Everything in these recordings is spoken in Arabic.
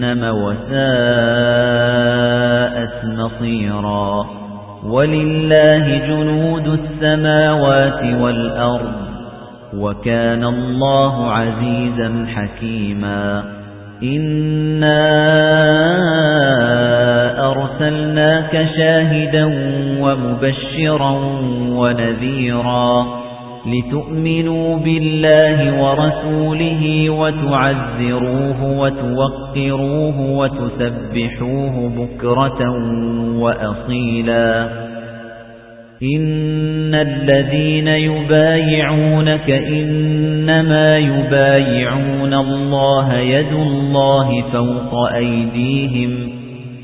جهنم وساءت مصيرا ولله جنود السماوات والأرض وكان الله عزيزا حكيما إنا أرسلناك شاهدا ومبشرا ونذيرا لتؤمنوا بالله ورسوله وتعزروه وتوقروه وتسبحوه بكرة وأصيلا. إن الذين يبايعونك إنما يبايعون الله يد الله فوق أيديهم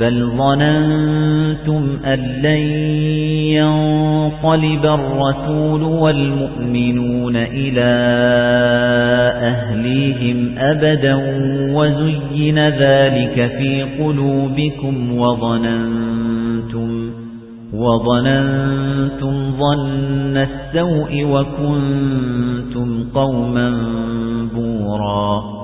بل ظننتم أن لن ينقلب الرسول والمؤمنون إلى أهليهم أبدا وزين ذلك في قلوبكم وظننتم وظننتم ظن السوء وكنتم قوما بورا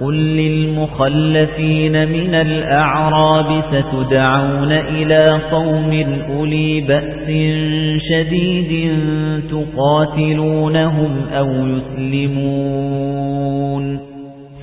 قُل لِّلْمُخَلَّفِينَ مِنَ الْأَعْرَابِ سَتُدْعَوْنَ إِلَىٰ قَوْمٍ أُولِي بَأْسٍ شَدِيدٍ تُقَاتِلُونَهُمْ أَوْ يُسْلِمُونَ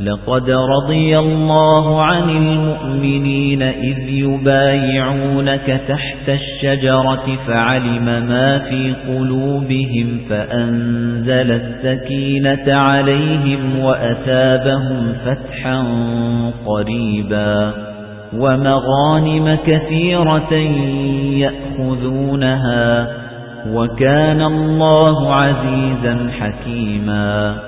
لَقَدْ رَضِيَ اللَّهُ عَنِ الْمُؤْمِنِينَ إِذْ يُبَايِعُونَكَ تَحْتَ الشَّجَرَةِ فَعَلِمَ مَا فِي قُلُوبِهِمْ فَأَنزَلَ السَّكِينَةَ عَلَيْهِمْ وَأَثَابَهُمْ فَتْحًا قَرِيبًا وَمَغَانِمَ كَثِيرَةً يَأْخُذُونَهَا وَكَانَ اللَّهُ عَزِيزًا حَكِيمًا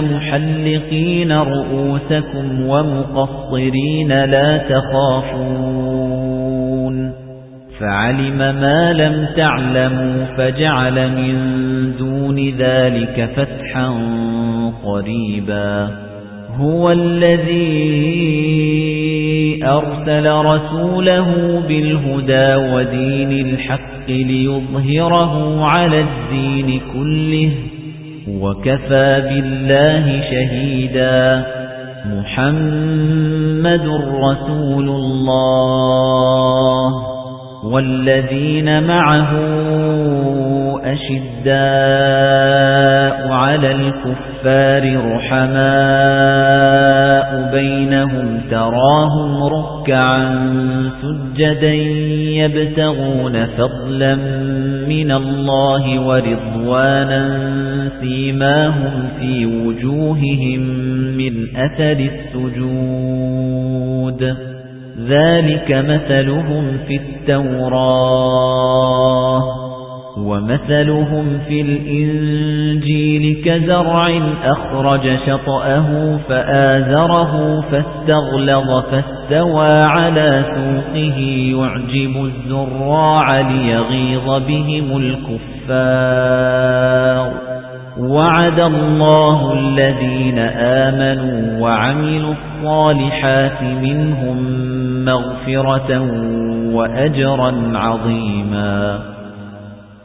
مُحَلِّقِينَ رُؤُوسَكُمْ وَمُقَصِّرِينَ لَا تَخَافُونَ فَعَلِمَ مَا لَمْ تَعْلَمُوا فَجَعَلَ مِن دُونِ ذَلِكَ فَتْحًا قَرِيبًا هُوَ الَّذِي أَرْسَلَ رَسُولَهُ بِالْهُدَى وَدِينِ الْحَقِّ لِيُظْهِرَهُ عَلَى الدِّينِ كُلِّهِ وَكَفَى بِاللَّهِ شَهِيدًا. مُحَمَّدٌ رَّسُولُ اللَّهِ. وَالَّذِينَ مَعَهُ أَشِدَّاءُ عَلَى الْكُفَّارِ رُحَمَاءُ بَيْنَهُمْ تَرَاهُمْ رُكَّعًا سُجَّدًا يَبْتَغُونَ فَضْلًا مِنَ اللَّهِ وَرِضْوَانًا سِيمَاهُمْ فِي وُجُوهِهِمْ مِنْ أَثَرِ السُّجُودِ. ذَلِكَ مَثَلُهُمْ فِي التَّوْرَاةِ. وَمَثَلُهُمْ فِي الْإِنْجِيلِ كَزَرْعٍ أَخْرَجَ شَطْأَهُ فَآزَرَهُ فَاسْتَغْلَظَ فَاسْتَوَى عَلَى سُوقِهِ يُعْجِبُ الزُّرَّاعَ لِيَغِيظَ بِهِمُ الْكُفَّارَ. وَعَدَ اللَّهُ الَّذِينَ آمَنُوا وَعَمِلُوا الصَّالِحَاتِ مِنْهُم مَّغْفِرَةً وَأَجْرًا عَظِيمًا.